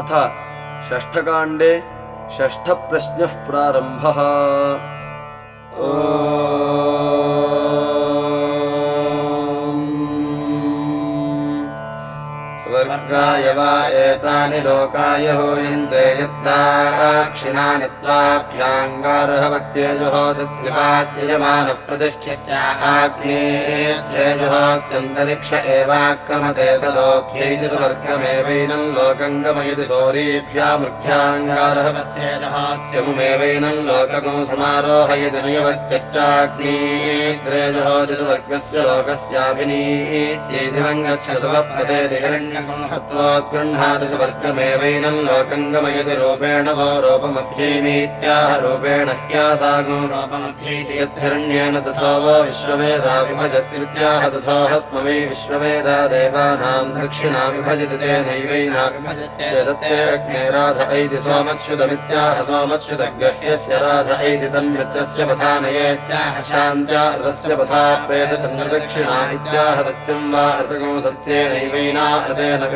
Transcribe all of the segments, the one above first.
अथ षष्ठकाण्डे षष्ठप्रश्नः प्रारम्भः य वा एतानि लोकाय हूयन्ते हूयन्द्रेयत्ताक्षिणानित्वाभ्याङ्गारः प्रत्येजोप्रतिष्ठे त्रेजोःत्यन्तरिक्ष एवाक्रमते च लोक्यैजसवर्गमेवैनं लोकङ्गमयति गौरीभ्या मृग्याङ्गारः प्रत्येजोत्यमुमेवैनं लोकमसमारोहयिदमेवत्यश्चाग्ने त्रेजो जतुवर्गस्य लोकस्याभिनीत्यैजवङ्गच्छ हिरण्यगुंहत्वाद्गृह्णाति स्वर्गमेवैनम् लोकम् गमयति रूपेण वो रूपमभ्यैमीत्याह रूपेण ह्यासागो रूपमभ्यैति यद्धिरण्येन तथा वो विश्ववेदा विभजत्याह तथा हस्मवै विश्ववेदा देवानाम् दक्षिणा विभजति तेनैवैना विभजते अग्ने राध ऐति सोमच्युतमित्याह सोमच्युतग्रह्यस्य राध ऐति तन्मित्रस्य पथानयेत्याह शान्त्या ऋतस्य पथा प्रेतचन्द्रदक्षिणा इत्याह सत्यम् वा ऋतगो सत्येनैवैना ऋतेन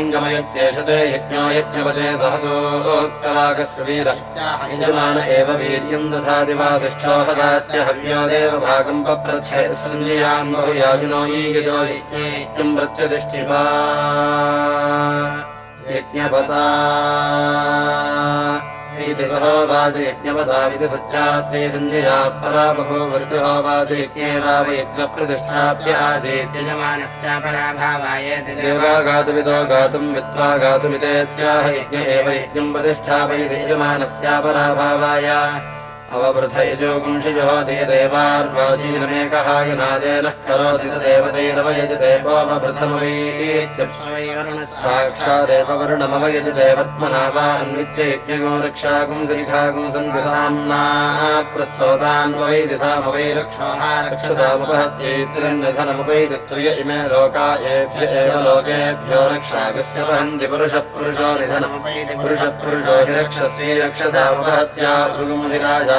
िङ्गमयत्येषते यज्ञो यज्ञपदे सहसोक्तवाकस्य सहसोक्तवाकस्वीर्यान एव वीर्यम् दधाति वा हदात्य हव्यो हव्यादेव भागम् पप्रच्छयान् बहुयाजिनो यज्ञम् यदो यज्ञपता इति सहोवाचयज्ञपदाविति सत्यात्मे सञ्जया परा बभूवृतिहोवाच यज्ञे वाव यज्ञः प्रतिष्ठाप्य आसीत् यजमानस्यापराभावायेति देवा। गातुमितो गातुम् विद्वा यज्ञ एव यज्ञम् प्रतिष्ठापयति यजमानस्यापराभावाय अववृथ यजोगुंशिजहोति यदेवार्वाचीनमेकः यनादेनः करोति तदेवतैरव यजते साक्षादेव वर्णमवयजते वर्त्मना वा अन्वित्य यज्ञगो रक्षागुं प्रस्तोतान्वैति सामवै रक्षोः रक्षसामुपहत्यैत्रिन्यधनमुपैति त्रिय इमे लोका एभ्य एव लोकेभ्यो रक्षागस्य वहन्ति पुरुषः पुरुषो निधनमुपैति पुरुषः पुरुषो हि रक्षसी रक्षसामुपहत्या भृगुं हि राजा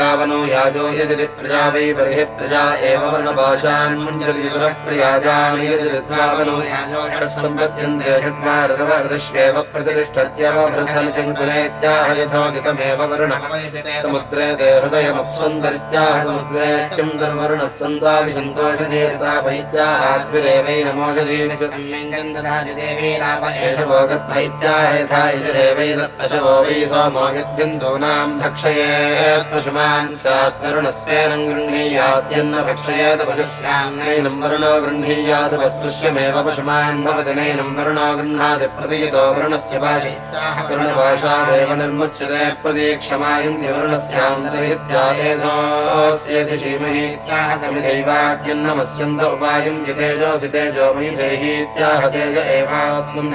वर्णपाशान्मुञ्चत्यपबर्हिषावनो याजो यजति प्रजा वै बर्हिः प्रजा एव वर्णपाशान्मुञ्चति चतुरः प्रियाजान् यजति याजो षट्सम्पद्यन्ते षट्वा ऋतव ऋतश्वेव प्रतिष्ठत्यवभृतनिचङ्कुलेत्याह यथोदितमेव वरुण समुद्रे ते हृदयमप्स्वन्दरित्याह समुद्रे किं दुर्वरुणः सन्तापि सन्तोषधीरिता वैद्याहाद्भिरेवैनमोषधीर्षवो गर्भैत्याह यथा यजुरेवैतत्पशवो वै सोमो यद्यन्तूनाम् भक्षयेत् पशुम पशुमान् स्यात् वरुणस्वेन गृह्णीयाद्यन्न भक्षयेत पशुस्यान्नैनं वरुणो गृह्णीयात् वस्पृश्यमेव पशुमान् भवति नैनं वरुणो गृह्णाति प्रतियतो वरुणस्य भाषे। वरुणभाषादेव निर्मुच्यते प्रतीक्षमायन्ति वरुणस्यान्तर्हित्यायेधोऽस्येति श्रीमहीत्याह समिधैवाग्यन्नमस्यन्त उपायन्ति तेजोऽसि तेजोमयि देहीत्याह तेज एवात्मम्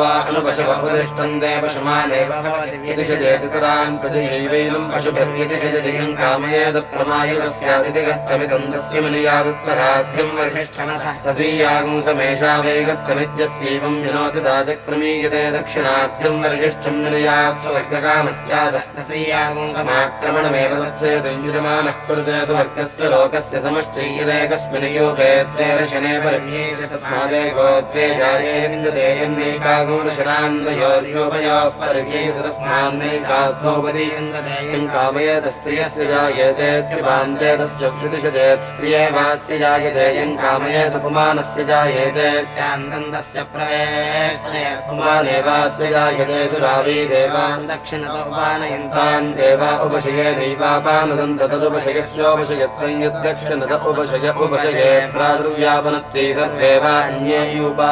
वा अनुपशव उपतिष्ठन्ते पशुमानेव भवति यदि चेतितरान् प्रजयैवैनम् पशुभिर्यदि चयदियम् कामयेद प्रमायुरस्यादिति तस्य मुनियादुत्तराध्यम् वर्धिष्ठमथ रसीयागुंसमेषा वै गत्तमित्यस्यैवम् विनोति दाजक्रमीयते दक्षिणाध्यम् वर्धिष्ठम् विनयात् स्वर्गकामस्यादशय्यागुंसमाक्रमणमेव तत्सेदम् युजमानः कुरुते सुवर्गस्य लोकस्य समष्टीयदेकस्मिन् योगे द्वे रशने पर्येति तस्मादेको द्वे जाये पर्येति तस्मान्नैकात्मोपदी किं कामयेत स्त्रियस्य जायेते त्रिपान्ते तस्य प्रतिशतेत् स्त्रियेवास्य जायते यं कामयेत पुमानस्य जायेते सुरावी देवान् देवा उपशये दैवापानुदन्त तदुपशयस्योपशयत्वं यद्दक्षिणत उपशय उपशये प्रादुर्व्यापनत्यै सर्वे वा यूपा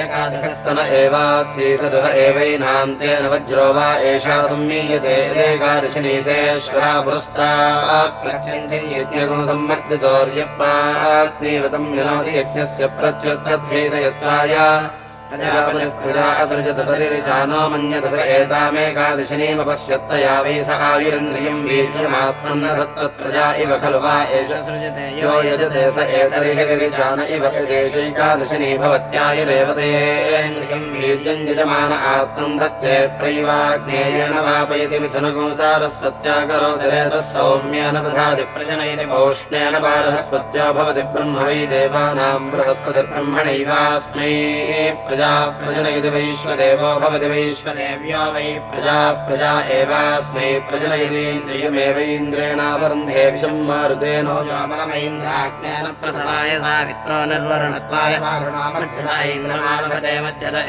एकादशः स न एवासीसदुः एवैनान्ते न वज्रोवा एषा संमीयते एकादशनीतेश्वरा पुरस्ता विनोति यज्ञस्य प्रत्युत्तद्वितयत्थाया प्रजा असृजत शरीरजानो मन्यत स एतामेकादशिनीमपश्यत्तया वै स आयुरिन्द्रियम् वीर्यमात्मन्न दत्तप्रजा इव खलु वा एष। सृजते यो यजते स एतर्हिरिजान इव देशैकादशिनी भवत्यायुरेव तेन्द्रियम् वीर्यम् यजमान आत्मम् दत्ते प्रैवाग्नेयेन वापयति मिथुनगो सारस्वत्या करोति रेतः सौम्येन दधाति प्रजनयति पौष्णेन बारहस्पत्या भवति ब्रह्म वै देवानाम् बृहस्पतिर्ब्रह्मणैवास्मै। प्रजाः प्रजनयति वैश्वदेवो भवति वैश्वदेव्यो वै प्रजाः प्रजा एवास्मै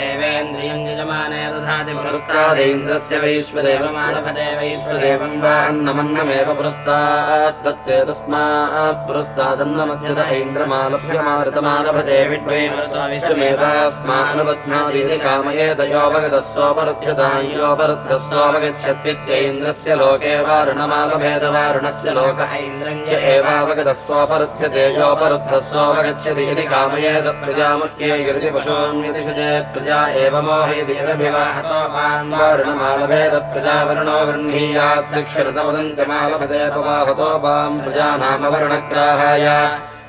एवेन्द्रियम् यजमाने दधाति पुरस्तादेन्द्रस्य वैश्वदेवमानभते वैश्वदेवम् वा अन्नमन्नमेव पुरस्तात् दत्ते तस्मात् पुरस्तादन्नमध्यत ऐन्द्रमालभ्यमारुतमालभते विश्वमेवास्मानुबध्नादीति कामयेत इति सोपरुध्यतायोपरुद्धः योऽपरुद्धस्वावगच्छत्यैन्द्रस्य लोके वा ऋणमालभेद वा ऋणस्य लोक एवावगतस्वापरुध्यते योऽपरुद्धस्वापगच्छति इति कामयेद प्रजामुख्यैर्तिपुशोन्यो गृह्णीयाध्यक्षरतोलभदेपवाहतोपाम् प्रजानामवरणग्राहाय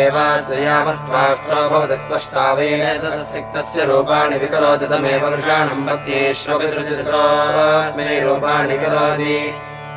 एवाश्रयामस्त्वाष्ट्रो भवति त्वष्टावेन दश्वासिक्तस्य रूपाणि विकरोति तमेव पुरुषाणम् रूपाणि करोति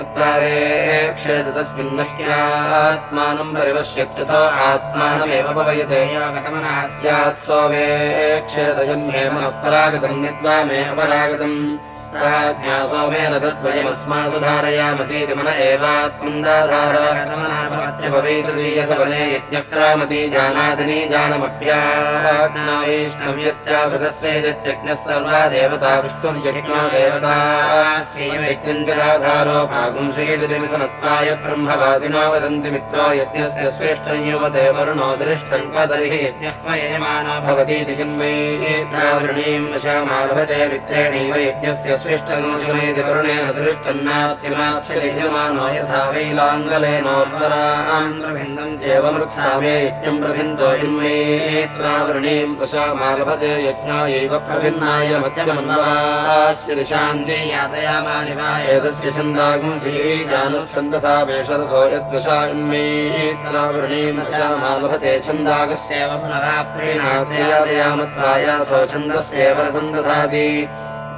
कृत्वा वेक्षेत तस्मिन्न ह्यात्मानम् परिपश्यत्यथो आत्मानमेव पवयते योगतमनः स्यात् सोमेक्षेत जन्मे मनः परागतम् यद्वा मे अपरागतम् प्राज्ञा सोमेन तद्वयमस्मासु धारयामसीति मन एवात्मन्दाधार भवेतदीयसबले यज्ञः क्रामति सर्वा देवता विष्णुर्यज्ञो देवतास्त्यैवैज्ञम् जलाधारो भागुं श्रीदिमिसनत्वाय ब्रह्मवादिनो वदन्ति मित्रो यज्ञस्य स्वेष्टं युवते वरुणो दरिष्ठं क्वदर्हि यज्ञः यजमानो भवतीति जन्मे प्रावृणीं वशामालभते मित्रेणैव यज्ञस्य स्विष्टनुषमेति वरुणेन दृष्टन्नात्यमाक्षयमानो यथा वैलाङ्गलेनोत्तराम् मृत्सामे यज्ञम् प्रभिन्दो इन्मे प्रावृणीं वशामालभते यज्ञायैव प्रभिन्नाय मध्यमन्वास्य दिशान्ति यातयामानि एतस्य छन्दागुंसी जानच्छन्दसा मेषरसो यद्वशा इन्मे प्रावृणीं वशामालभते छन्दागस्य सेव पुनराप्रीणार्थया यादयामत्वायाथो छन्दस्येव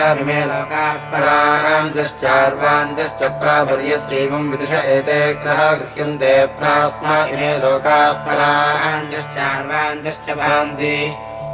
लोकाः पराणाञ्चश्चार्वाञ्चश्च प्राभर्यस्यैवं विदुष एते ग्रहा गृह्यन्ते प्रास्मा इमे लोकाः भान्ति।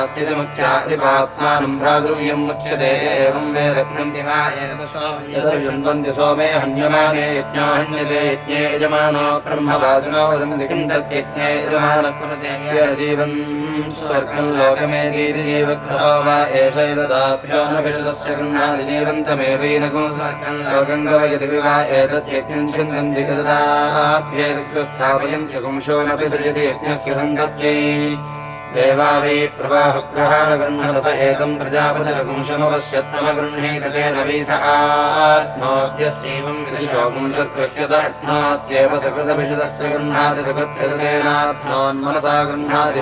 गृह्णात्यमुख्याधिपात्मानं भ्रातृव्यम् मुच्यते, एवं वेदघ्नन्ति वा सोमे हन्यमाने यज्ञो हन्यते यज्ञे यजमानो ब्रह्मवादिनो वदन्ति किं तद्यज्ञे यजमानजीवन् स्वर्गं लोकमेतीति जीवग्रहो वा एष एतदाभ्यो न विशदस्य गृह्णाति जीवन्तमेवैनगो स्वर्गं लोकं गवयति विवा एतद्यज्ञं छिन्दन्ति यज्ञस्य देवा वै प्रवाहग्रहाणगृह्णरस एतम् प्रजापतिरगुंशमवश्यत्तमगृह्णीततेन वै स आत्मोद्यस्यैवम् विदिशोगुंशद्गृह्यत सकृतभिषदस्य गृह्णाति सकृत्यसतेनात्मोन्मनसा गृह्णाति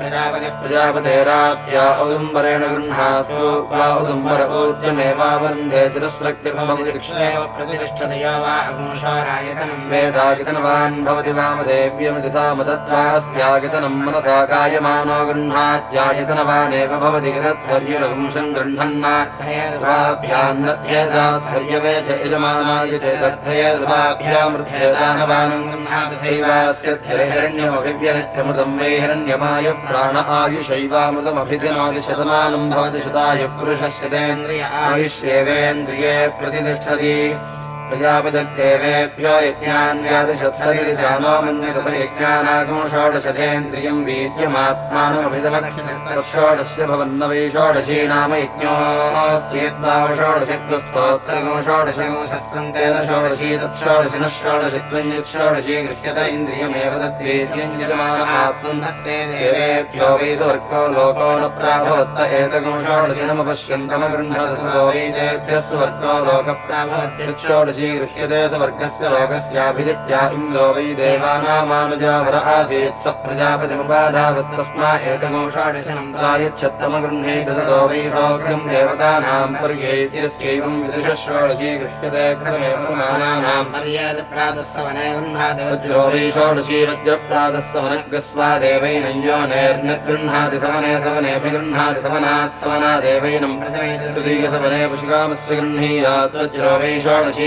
प्रजापतिः प्रजापतेरात्या औदुम्बरेण गृह्णातु वा औदुम्बरपूर्त्यमेवावरुन्धे चिरस्रक्तिभवतिक्षेव एव प्रतिष्ठति यो वा अगुंशोरायतनं वेदागितनवान् भवति वामदेव्यमिति सा मदत्वा मदत्वास्यागितनम् मनसा कायमा यजमानो गृह्णात्यायतनवानेव भवति यदद्धर्युरगुंसम् गृह्णन्नार्थयेद्वाभ्यान्नध्येदाद्धर्यवे च यजमानाय चेदर्थयेद्वाभ्यामृध्येदानवानम् गृह्णातसैवास्य हिरण्यमभिव्यनित्यमृतम् वै हिरण्यमायुः प्राण आयुषैवामृतमभिधिनोति शतमानम् भवति शतायुः पुरुषस्य तेन्द्रिय आयुष्येवेन्द्रिये प्रतिष्ठति प्रजापतिर्देवेभ्यो यज्ञान्यादिशत्सरिजानो मन्यतस यज्ञानागं षोडशथेन्द्रियं वीर्यमात्मानमभिसमक्षोडस्य भवन्न वै षोडशी नाम यज्ञोऽस्त्येद्वाव षोडशत्वस्तोत्रगं षोडशगं तेन षोडशी तत्षोडशिनः षोडशित्वं यत्षोडशी गृह्यत इन्द्रियमेव तद्वीर्यं यजमानः आत्मं धत्ते देवेभ्यो वै स्वर्गो लोको न प्राभवत्त एतगं षोडशिनमपश्यन्तमगृह्णतो वै तेभ्यः स्वर्गो लोकप्राभवत्यक्षोडशी गृह्यते स्वर्गस्य लोकस्याभिजित्या इन्द्रो वै देवानामानुजावर आसीत् स प्रजापतिमुपाधावत्तस्मा एतगं षोडशनं प्रायच्छत्तमगृह्णीत ततो वै सौख्यं देवतानां पर्येत्यस्यैवं विदुषषोडशी गृह्यते क्रमेव समानानां पर्यादप्रातस्सवने वज्रो वै षोडशी वज्रप्रातः देवैनञ्जो नेर्निर्गृह्णाति समने सवनेऽभिगृह्णाति समनात् समना देवैनं तृतीयसवने पशुकामस्य गृह्णीयात् वज्रो वै षोडशी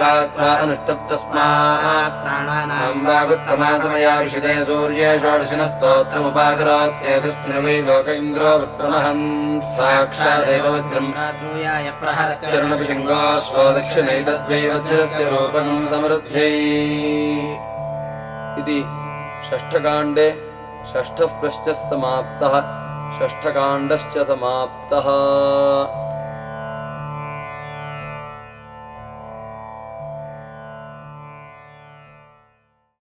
वा त्वा अनुष्टप्तस्मात् प्राणानाम् वागुत्तमा समया विशिदे सूर्ये षोडशिनस्तोत्रमुपाकरोत्येतस्मिन् वै लोक इन्द्रो वृत्रमहम् साक्षादेव वज्रम् प्रातूयाय प्रहरते चरणपि शृङ्गाश्वो दक्षिणैतद्वै वज्रस्य रूपकम् समृद्ध्यै इति षष्ठकाण्डे षष्ठः प्रश्चः समाप्तः षष्ठकाण्डश्च समाप्तः